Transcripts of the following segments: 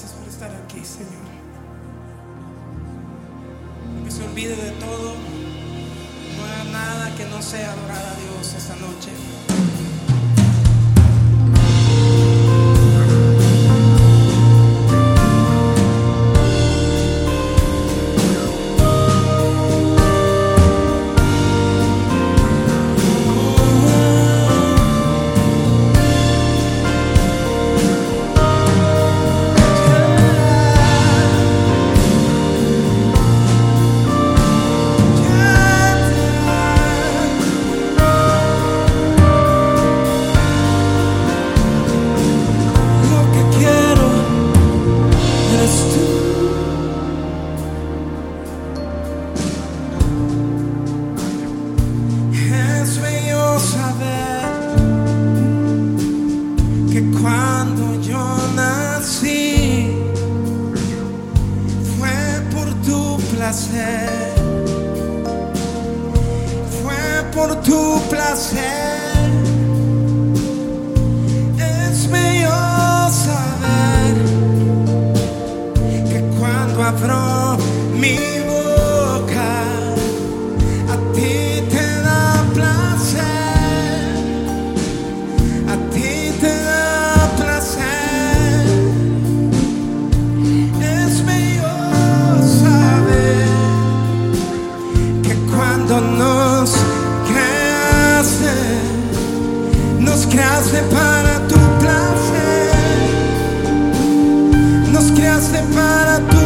gracias por estar aquí, Señor. Que se olvide de todo. No haga nada que no sea adorar a Dios esta noche. por tu placer. Es mejor saber que cuando abro para tu.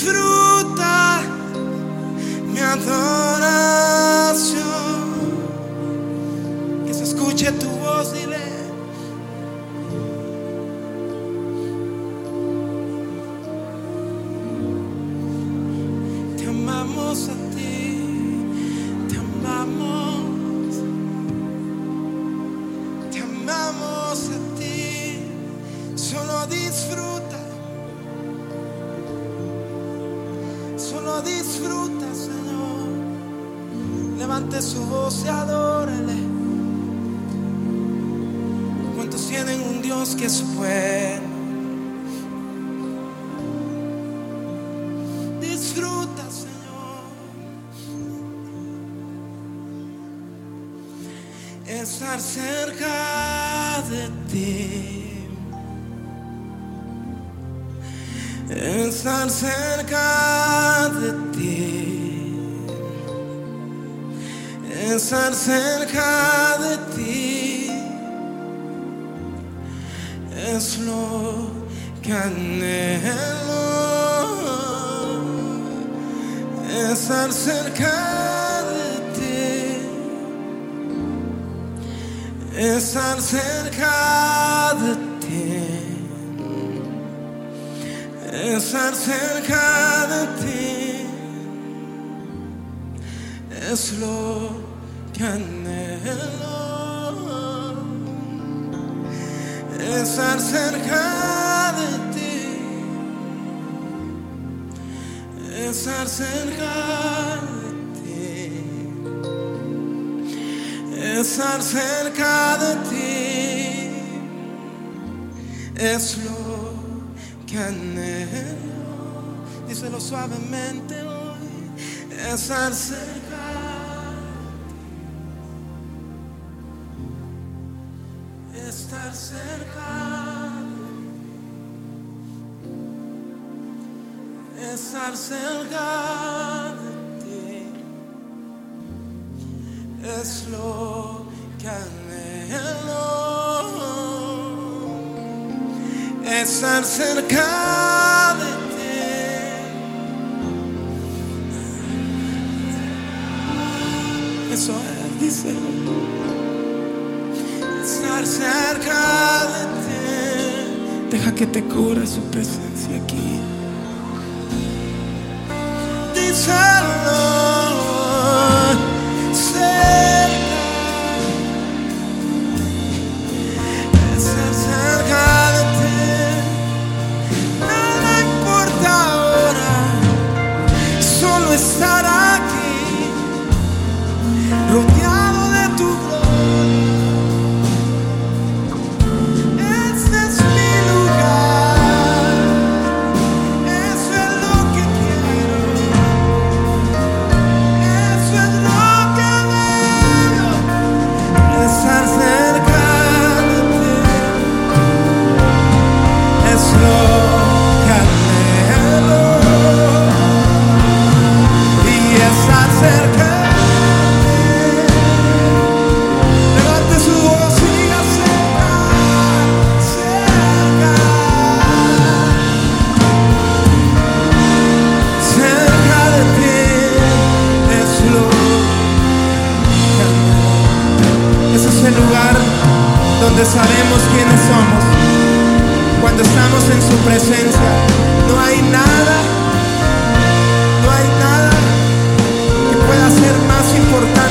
Disfruta mi adoración. Que se escuche tu Levante su voz y adórele. ¿Cuántos tienen un Dios que es bueno? Disfruta, Señor. Estar cerca de ti. Estar cerca de ti. Estar cerca de ti. Es lo que anhelo estar cerca de ti, estar cerca de ti, estar cerca de ti, es lo que anhelo, estar cerca de ti. estar cerca de ti, estar cerca de ti, es lo que anhelo. Díselo suavemente hoy, estar cerca. Cerca. estar cerca de ti es lo que anhelo. Estar cerca de ti. Eso es, díselo. Cerca de ti. Deja que te cubra su presencia aquí. díselo sabemos quiénes somos. Cuando estamos en su presencia, no hay nada, no hay nada que pueda ser más importante.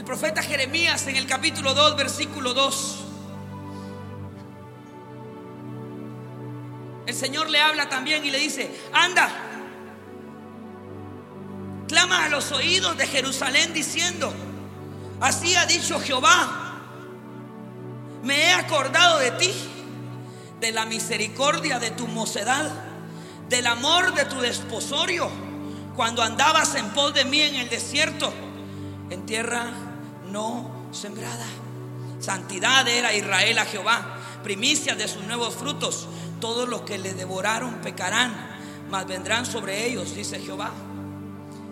El profeta Jeremías en el capítulo 2, versículo 2. El Señor le habla también y le dice, anda, clama a los oídos de Jerusalén diciendo, así ha dicho Jehová, me he acordado de ti, de la misericordia de tu mocedad, del amor de tu desposorio, cuando andabas en pos de mí en el desierto en tierra no sembrada. Santidad era Israel a Jehová, primicias de sus nuevos frutos. Todos los que le devoraron pecarán, mas vendrán sobre ellos, dice Jehová.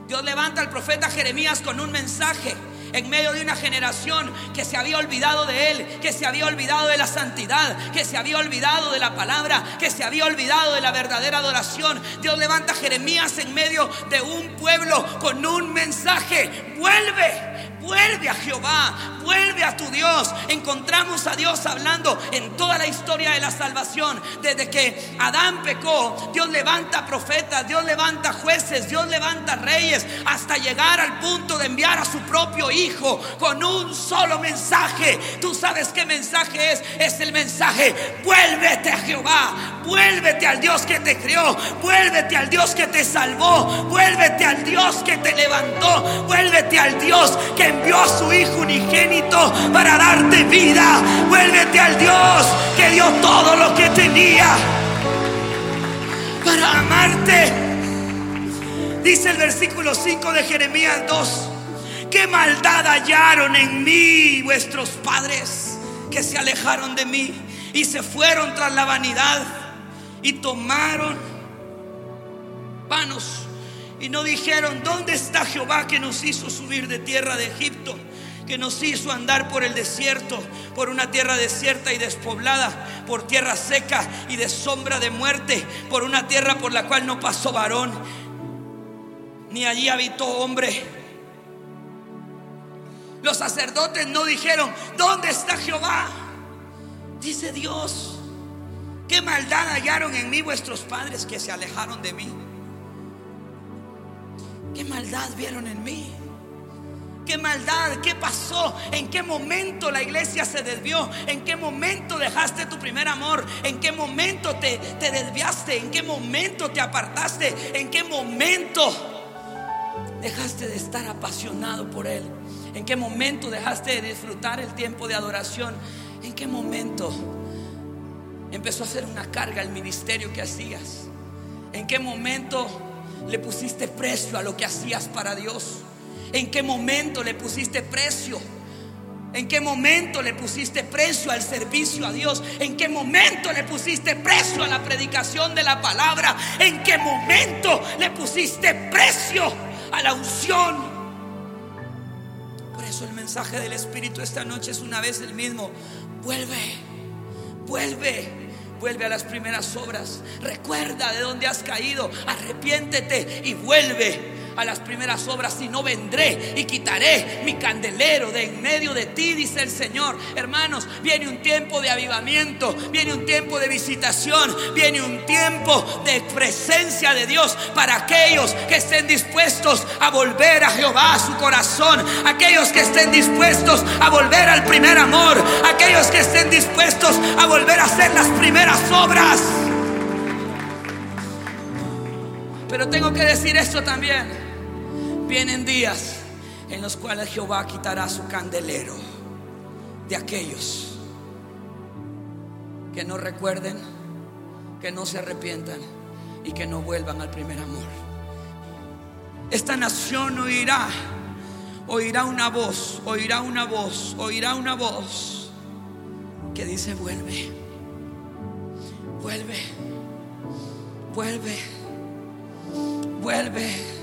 Dios levanta al profeta Jeremías con un mensaje en medio de una generación que se había olvidado de él, que se había olvidado de la santidad, que se había olvidado de la palabra, que se había olvidado de la verdadera adoración. Dios levanta a Jeremías en medio de un pueblo con un mensaje. Vuelve, vuelve a Jehová, vuelve a tu Dios. Encontramos a Dios hablando en toda la historia de la salvación. Desde que Adán pecó, Dios levanta profetas, Dios levanta jueces, Dios levanta reyes, hasta llegar al punto de enviar a su propio Hijo con un solo mensaje. Tú sabes qué mensaje es. Es el mensaje, vuélvete a Jehová, vuélvete al Dios que te creó, vuélvete al Dios que te salvó, vuélvete al Dios que te levantó, vuélvete al Dios que envió a su Hijo unigénito para darte vida, vuélvete al Dios que dio todo lo que tenía para amarte. Dice el versículo 5 de Jeremías 2. ¿Qué maldad hallaron en mí vuestros padres que se alejaron de mí y se fueron tras la vanidad y tomaron vanos y no dijeron, ¿dónde está Jehová que nos hizo subir de tierra de Egipto? Que nos hizo andar por el desierto, por una tierra desierta y despoblada, por tierra seca y de sombra de muerte, por una tierra por la cual no pasó varón, ni allí habitó hombre. Los sacerdotes no dijeron, ¿dónde está Jehová? Dice Dios, ¿qué maldad hallaron en mí vuestros padres que se alejaron de mí? ¿Qué maldad vieron en mí? ¿Qué maldad? ¿Qué pasó? ¿En qué momento la iglesia se desvió? ¿En qué momento dejaste tu primer amor? ¿En qué momento te, te desviaste? ¿En qué momento te apartaste? ¿En qué momento dejaste de estar apasionado por Él? ¿En qué momento dejaste de disfrutar el tiempo de adoración? ¿En qué momento empezó a ser una carga el ministerio que hacías? ¿En qué momento le pusiste precio a lo que hacías para Dios? ¿En qué momento le pusiste precio? ¿En qué momento le pusiste precio al servicio a Dios? ¿En qué momento le pusiste precio a la predicación de la palabra? ¿En qué momento le pusiste precio a la unción? Por eso el mensaje del Espíritu esta noche es una vez el mismo. Vuelve, vuelve, vuelve a las primeras obras. Recuerda de dónde has caído. Arrepiéntete y vuelve a las primeras obras y no vendré y quitaré mi candelero de en medio de ti, dice el Señor. Hermanos, viene un tiempo de avivamiento, viene un tiempo de visitación, viene un tiempo de presencia de Dios para aquellos que estén dispuestos a volver a Jehová a su corazón, aquellos que estén dispuestos a volver al primer amor, aquellos que estén dispuestos a volver a hacer las primeras obras. Pero tengo que decir esto también. Vienen días en los cuales Jehová quitará su candelero de aquellos que no recuerden, que no se arrepientan y que no vuelvan al primer amor. Esta nación oirá, oirá una voz, oirá una voz, oirá una voz que dice vuelve, vuelve, Vuelve, vuelve.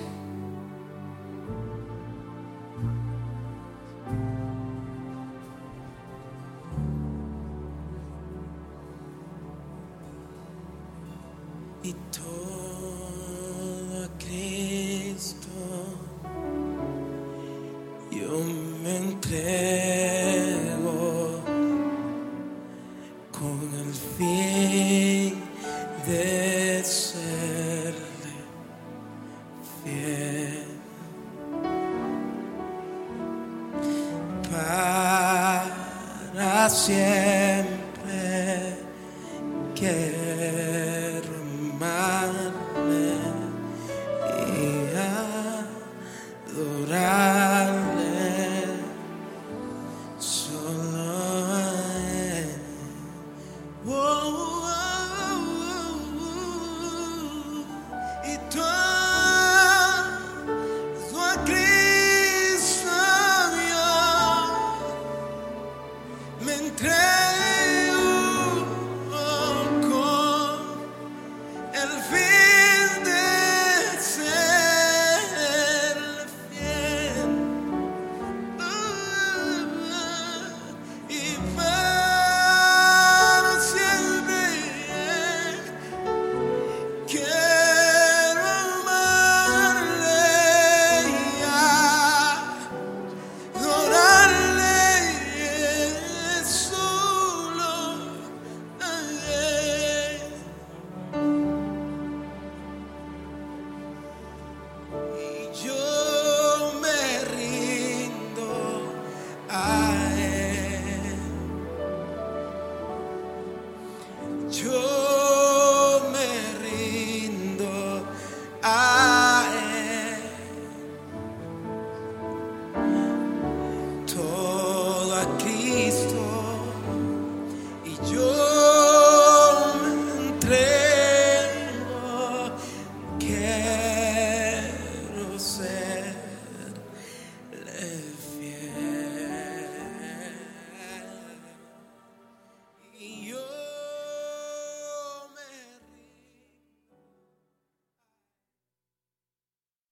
Para siempre. Quiero